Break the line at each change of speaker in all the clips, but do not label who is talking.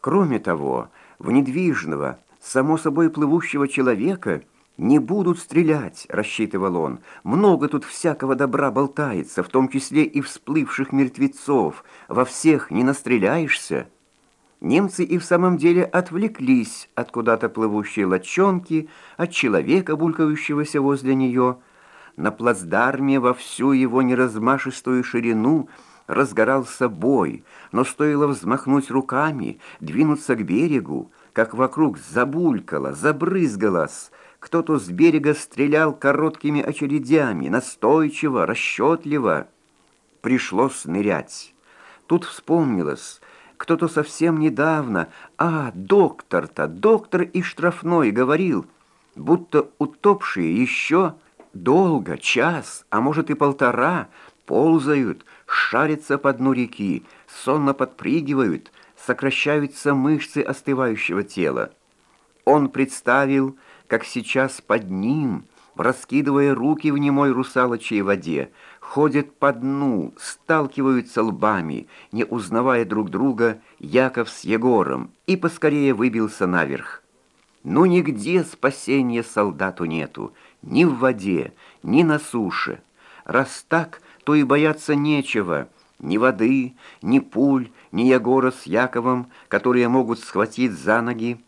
Кроме того, в недвижного, само собой плывущего человека не будут стрелять, рассчитывал он. Много тут всякого добра болтается, в том числе и всплывших мертвецов. Во всех не настреляешься. Немцы и в самом деле отвлеклись от куда-то плывущей лодчонки, от человека, булькающегося возле нее. На плацдарме во всю его неразмашистую ширину разгорался бой, но стоило взмахнуть руками, двинуться к берегу, как вокруг забулькало, забрызгалось. Кто-то с берега стрелял короткими очередями, настойчиво, расчетливо. Пришлось нырять. Тут вспомнилось, кто-то совсем недавно, а, доктор-то, доктор и штрафной говорил, будто утопшие еще долго, час, а может и полтора, ползают, шарятся по дну реки, сонно подпрыгивают, сокращаются мышцы остывающего тела. Он представил, как сейчас под ним, раскидывая руки в немой русалочьей воде, ходят по дну, сталкиваются лбами, не узнавая друг друга Яков с Егором, и поскорее выбился наверх. Но нигде спасения солдату нету, ни в воде, ни на суше. Раз так, то и бояться нечего, ни воды, ни пуль, ни Егора с Яковом, которые могут схватить за ноги.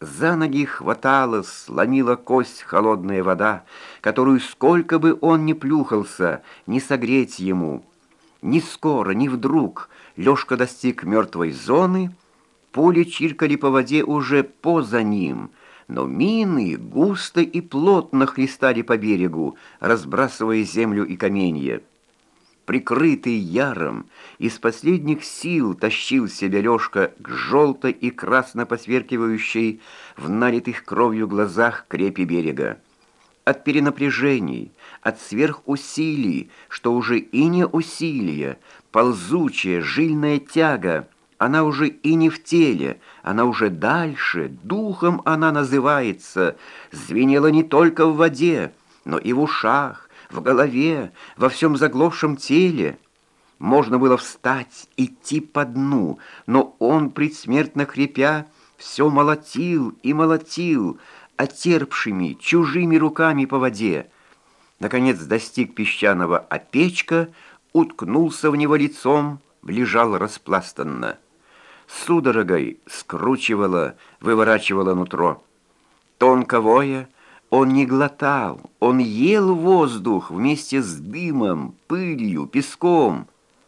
За ноги хватала, сломила кость холодная вода, которую сколько бы он ни плюхался, не согреть ему. Ни скоро, ни вдруг Лёшка достиг мертвой зоны, пули чиркали по воде уже поза ним, но мины густо и плотно хлестали по берегу, разбрасывая землю и каменья. Прикрытый яром, из последних сил тащил себя Лёшка к желтой и красно посверкивающей в налитых кровью глазах крепи берега. От перенапряжений, от сверхусилий, что уже и не усилие, ползучая жильная тяга — она уже и не в теле, она уже дальше, духом она называется, звенела не только в воде, но и в ушах, в голове, во всем заглохшем теле. Можно было встать, идти по дну, но он, предсмертно хрипя, все молотил и молотил, отерпшими, чужими руками по воде. Наконец достиг песчаного опечка, уткнулся в него лицом, лежал распластанно судорогой скручивало, выворачивало нутро. Тонковое он не глотал, он ел воздух вместе с дымом, пылью, песком.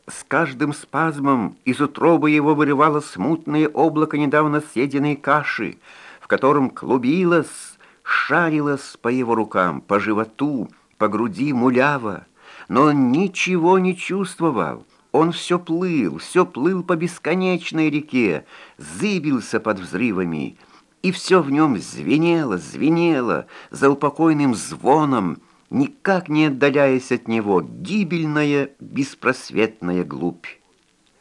С каждым спазмом из утробы его вырывало смутное облако недавно съеденной каши, в котором клубилось, шарилось по его рукам, по животу, по груди мулява, но он ничего не чувствовал. Он все плыл, все плыл по бесконечной реке, зыбился под взрывами, и все в нем звенело, звенело, за упокойным звоном, никак не отдаляясь от него, гибельная, беспросветная глубь.